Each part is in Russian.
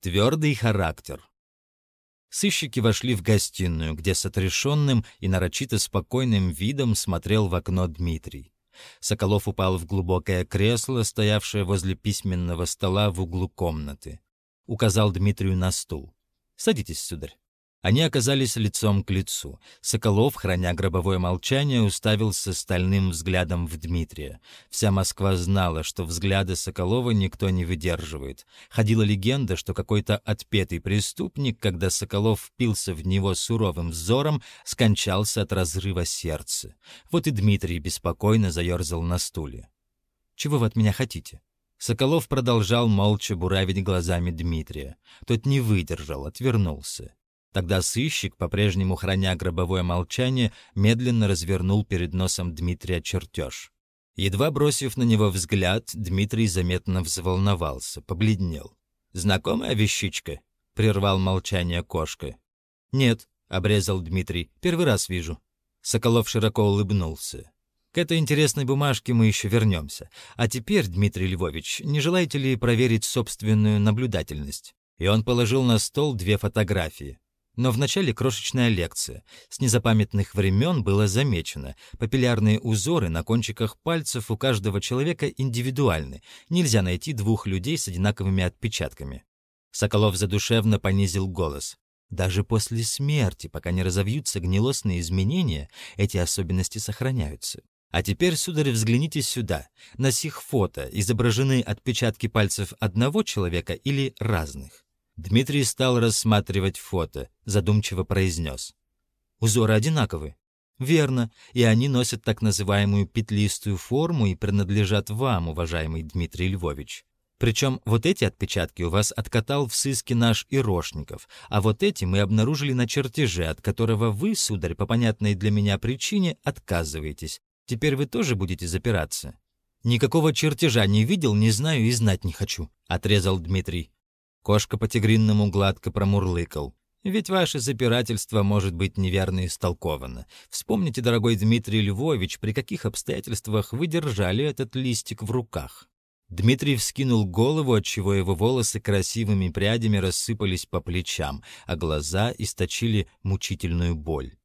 Твердый характер. Сыщики вошли в гостиную, где с отрешенным и нарочито спокойным видом смотрел в окно Дмитрий. Соколов упал в глубокое кресло, стоявшее возле письменного стола в углу комнаты. Указал Дмитрию на стул. «Садитесь, сударь». Они оказались лицом к лицу. Соколов, храня гробовое молчание, уставился стальным взглядом в Дмитрия. Вся Москва знала, что взгляды Соколова никто не выдерживает. Ходила легенда, что какой-то отпетый преступник, когда Соколов впился в него суровым взором, скончался от разрыва сердца. Вот и Дмитрий беспокойно заерзал на стуле. «Чего вы от меня хотите?» Соколов продолжал молча буравить глазами Дмитрия. Тот не выдержал, отвернулся. Тогда сыщик, по-прежнему храня гробовое молчание, медленно развернул перед носом Дмитрия чертеж. Едва бросив на него взгляд, Дмитрий заметно взволновался, побледнел. «Знакомая вещичка?» — прервал молчание кошка. «Нет», — обрезал Дмитрий, — «первый раз вижу». Соколов широко улыбнулся. «К этой интересной бумажке мы еще вернемся. А теперь, Дмитрий Львович, не желаете ли проверить собственную наблюдательность?» И он положил на стол две фотографии. Но вначале крошечная лекция. С незапамятных времен было замечено. Папиллярные узоры на кончиках пальцев у каждого человека индивидуальны. Нельзя найти двух людей с одинаковыми отпечатками. Соколов задушевно понизил голос. Даже после смерти, пока не разовьются гнилостные изменения, эти особенности сохраняются. А теперь, сударь, взгляните сюда. На сих фото изображены отпечатки пальцев одного человека или разных. Дмитрий стал рассматривать фото, задумчиво произнес. «Узоры одинаковы». «Верно, и они носят так называемую петлистую форму и принадлежат вам, уважаемый Дмитрий Львович. Причем вот эти отпечатки у вас откатал в сыске наш Ирошников, а вот эти мы обнаружили на чертеже, от которого вы, сударь, по понятной для меня причине, отказываетесь. Теперь вы тоже будете запираться». «Никакого чертежа не видел, не знаю и знать не хочу», — отрезал Дмитрий. Кошка по-тигринному гладко промурлыкал. Ведь ваше запирательство может быть неверно истолковано. Вспомните, дорогой Дмитрий Львович, при каких обстоятельствах вы держали этот листик в руках. Дмитрий вскинул голову, отчего его волосы красивыми прядями рассыпались по плечам, а глаза источили мучительную боль.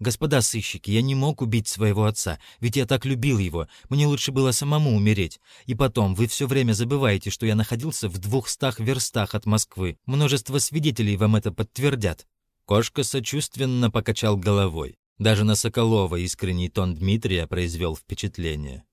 «Господа сыщики, я не мог убить своего отца, ведь я так любил его. Мне лучше было самому умереть. И потом, вы все время забываете, что я находился в двухстах верстах от Москвы. Множество свидетелей вам это подтвердят». Кошка сочувственно покачал головой. Даже на Соколова искренний тон Дмитрия произвел впечатление.